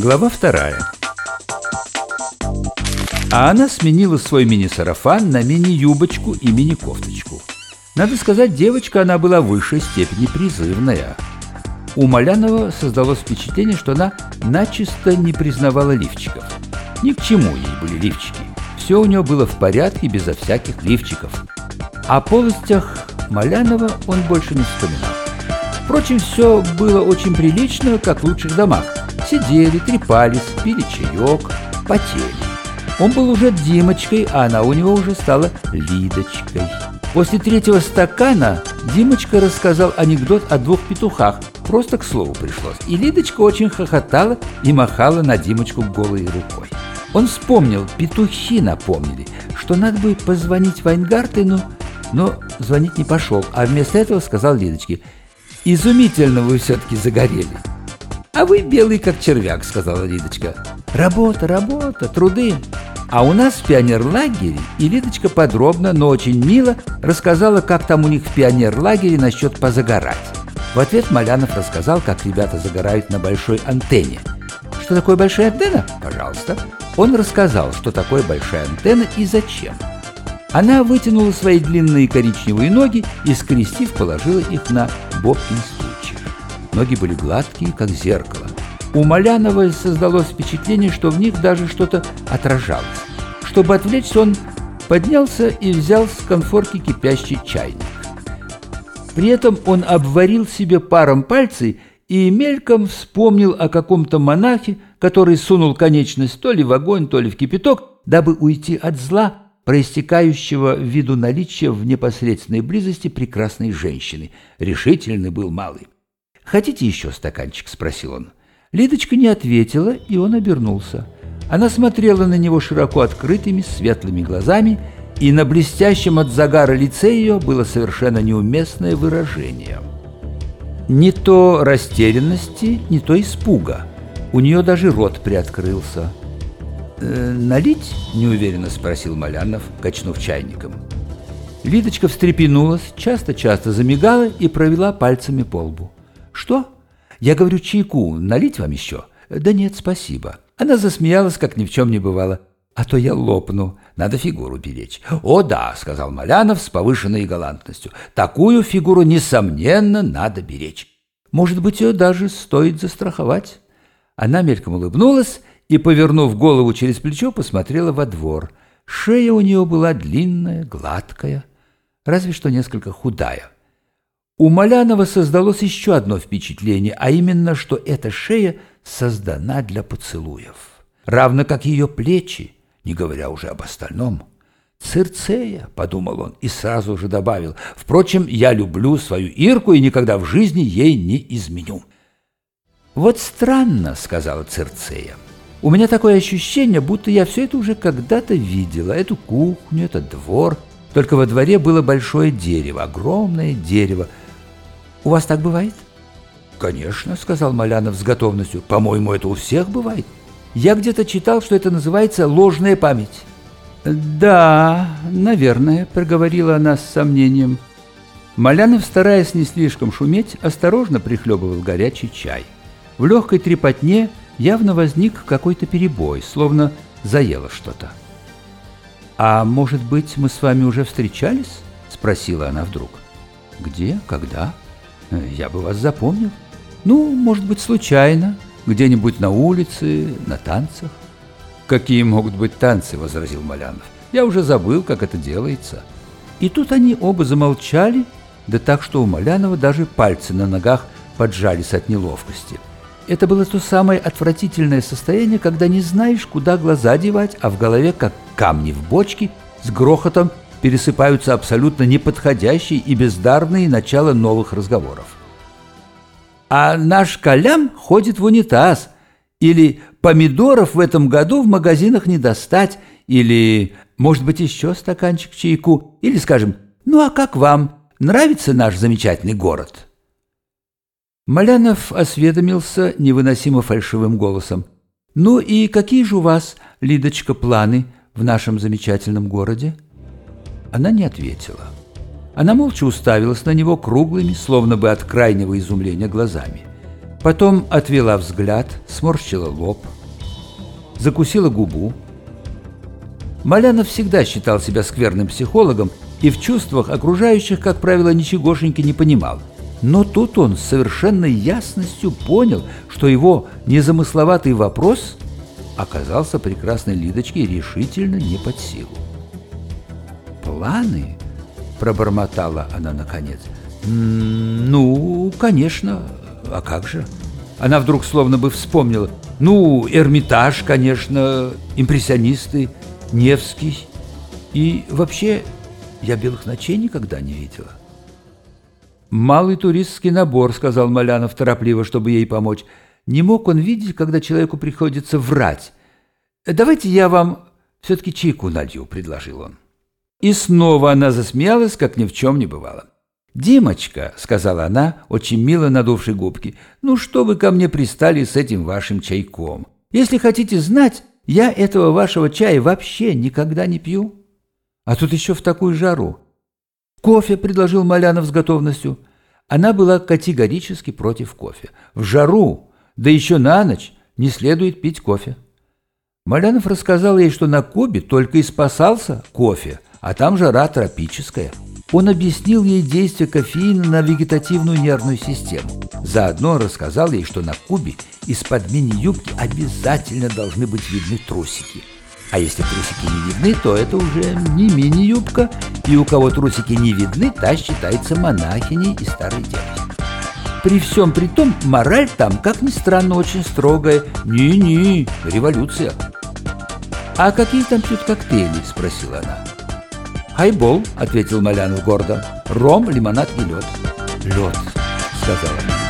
Глава вторая. А она сменила свой мини-сарафан на мини-юбочку и мини-кофточку. Надо сказать, девочка она была в высшей степени призывная. У Малянова создалось впечатление, что она начисто не признавала лифчиков. Ни к чему ей были лифчики. Все у нее было в порядке, безо всяких лифчиков. О полостях Малянова он больше не вспоминал. Впрочем, все было очень прилично, как в лучших домах. Сидели, трепались, пили чаек, потели. Он был уже Димочкой, а она у него уже стала Лидочкой. После третьего стакана Димочка рассказал анекдот о двух петухах. Просто к слову пришлось. И Лидочка очень хохотала и махала на Димочку голой рукой. Он вспомнил, петухи напомнили, что надо бы позвонить Вайнгартену, но звонить не пошел, а вместо этого сказал Лидочке, «Изумительно вы все-таки загорели». «А вы белый, как червяк», — сказала Лидочка. «Работа, работа, труды». А у нас в пионерлагере и Лидочка подробно, но очень мило рассказала, как там у них в пионерлагере насчет позагорать. В ответ Малянов рассказал, как ребята загорают на большой антенне. Что такое большая антенна? Пожалуйста. Он рассказал, что такое большая антенна и зачем. Она вытянула свои длинные коричневые ноги и, скрестив, положила их на Бобкин. Ноги были гладкие, как зеркало. У Малянова создалось впечатление, что в них даже что-то отражалось. Чтобы отвлечься, он поднялся и взял с конфорки кипящий чайник. При этом он обварил себе паром пальцы и мельком вспомнил о каком-то монахе, который сунул конечность то ли в огонь, то ли в кипяток, дабы уйти от зла, проистекающего в виду наличия в непосредственной близости прекрасной женщины. Решительный был малый. «Хотите еще стаканчик?» – спросил он. Лидочка не ответила, и он обернулся. Она смотрела на него широко открытыми, светлыми глазами, и на блестящем от загара лице ее было совершенно неуместное выражение. Не то растерянности, не то испуга. У нее даже рот приоткрылся. «Э, «Налить?» – неуверенно спросил Малянов, качнув чайником. Лидочка встрепенулась, часто-часто замигала и провела пальцами по лбу. «Что? Я говорю, чайку налить вам еще?» «Да нет, спасибо». Она засмеялась, как ни в чем не бывало. «А то я лопну. Надо фигуру беречь». «О да», — сказал Малянов с повышенной галантностью. «Такую фигуру, несомненно, надо беречь. Может быть, ее даже стоит застраховать». Она мельком улыбнулась и, повернув голову через плечо, посмотрела во двор. Шея у нее была длинная, гладкая, разве что несколько худая. У Малянова создалось еще одно впечатление, а именно, что эта шея создана для поцелуев, равно как ее плечи, не говоря уже об остальном. «Цирцея», — подумал он и сразу же добавил, «впрочем, я люблю свою Ирку и никогда в жизни ей не изменю». «Вот странно», — сказала Цирцея. «У меня такое ощущение, будто я все это уже когда-то видела, эту кухню, этот двор. Только во дворе было большое дерево, огромное дерево. У вас так бывает?» «Конечно», — сказал Малянов с готовностью. «По-моему, это у всех бывает. Я где-то читал, что это называется ложная память». «Да, наверное», — проговорила она с сомнением. Малянов, стараясь не слишком шуметь, осторожно прихлебывал горячий чай. В легкой трепотне явно возник какой-то перебой, словно заело что-то. «А может быть, мы с вами уже встречались?» — спросила она вдруг. «Где? Когда? Я бы вас запомнил. Ну, может быть, случайно, где-нибудь на улице, на танцах». «Какие могут быть танцы?» — возразил Малянов. «Я уже забыл, как это делается». И тут они оба замолчали, да так, что у Малянова даже пальцы на ногах поджались от неловкости. Это было то самое отвратительное состояние, когда не знаешь, куда глаза девать, а в голове, как камни в бочке, с грохотом пересыпаются абсолютно неподходящие и бездарные начала новых разговоров. А наш Колям ходит в унитаз, или помидоров в этом году в магазинах не достать, или, может быть, еще стаканчик чайку, или, скажем, ну а как вам, нравится наш замечательный город?» Малянов осведомился невыносимо фальшивым голосом. «Ну и какие же у вас, Лидочка, планы в нашем замечательном городе?» Она не ответила. Она молча уставилась на него круглыми, словно бы от крайнего изумления, глазами. Потом отвела взгляд, сморщила лоб, закусила губу. Малянов всегда считал себя скверным психологом и в чувствах окружающих, как правило, ничегошеньки не понимал. Но тут он с совершенной ясностью понял, что его незамысловатый вопрос оказался прекрасной Лидочке решительно не под силу. «Планы?» – пробормотала она наконец. «Ну, конечно. А как же?» Она вдруг словно бы вспомнила. «Ну, Эрмитаж, конечно, импрессионисты, Невский. И вообще, я белых ночей никогда не видела». «Малый туристский набор», — сказал Малянов торопливо, чтобы ей помочь. Не мог он видеть, когда человеку приходится врать. «Давайте я вам все-таки чайку налью», — предложил он. И снова она засмеялась, как ни в чем не бывало. «Димочка», — сказала она, очень мило надувшей губки, — «ну что вы ко мне пристали с этим вашим чайком? Если хотите знать, я этого вашего чая вообще никогда не пью. А тут еще в такую жару. «Кофе», — предложил Малянов с готовностью. Она была категорически против кофе. В жару, да еще на ночь, не следует пить кофе. Малянов рассказал ей, что на Кубе только и спасался кофе, а там жара тропическая. Он объяснил ей действие кофеина на вегетативную нервную систему. Заодно рассказал ей, что на Кубе из-под мини-юбки обязательно должны быть видны трусики – а если трусики не видны, то это уже не мини-юбка, и у кого трусики не видны, та считается монахиней и старой девой. При всем при том, мораль там, как ни странно, очень строгая. Не-не, революция. «А какие там пьют коктейли?» – спросила она. «Хайбол», – ответил Малянов гордо. «Ром, лимонад и лед». «Лед», – сказала она.